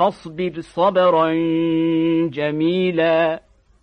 فاصبر صبرا جميلا.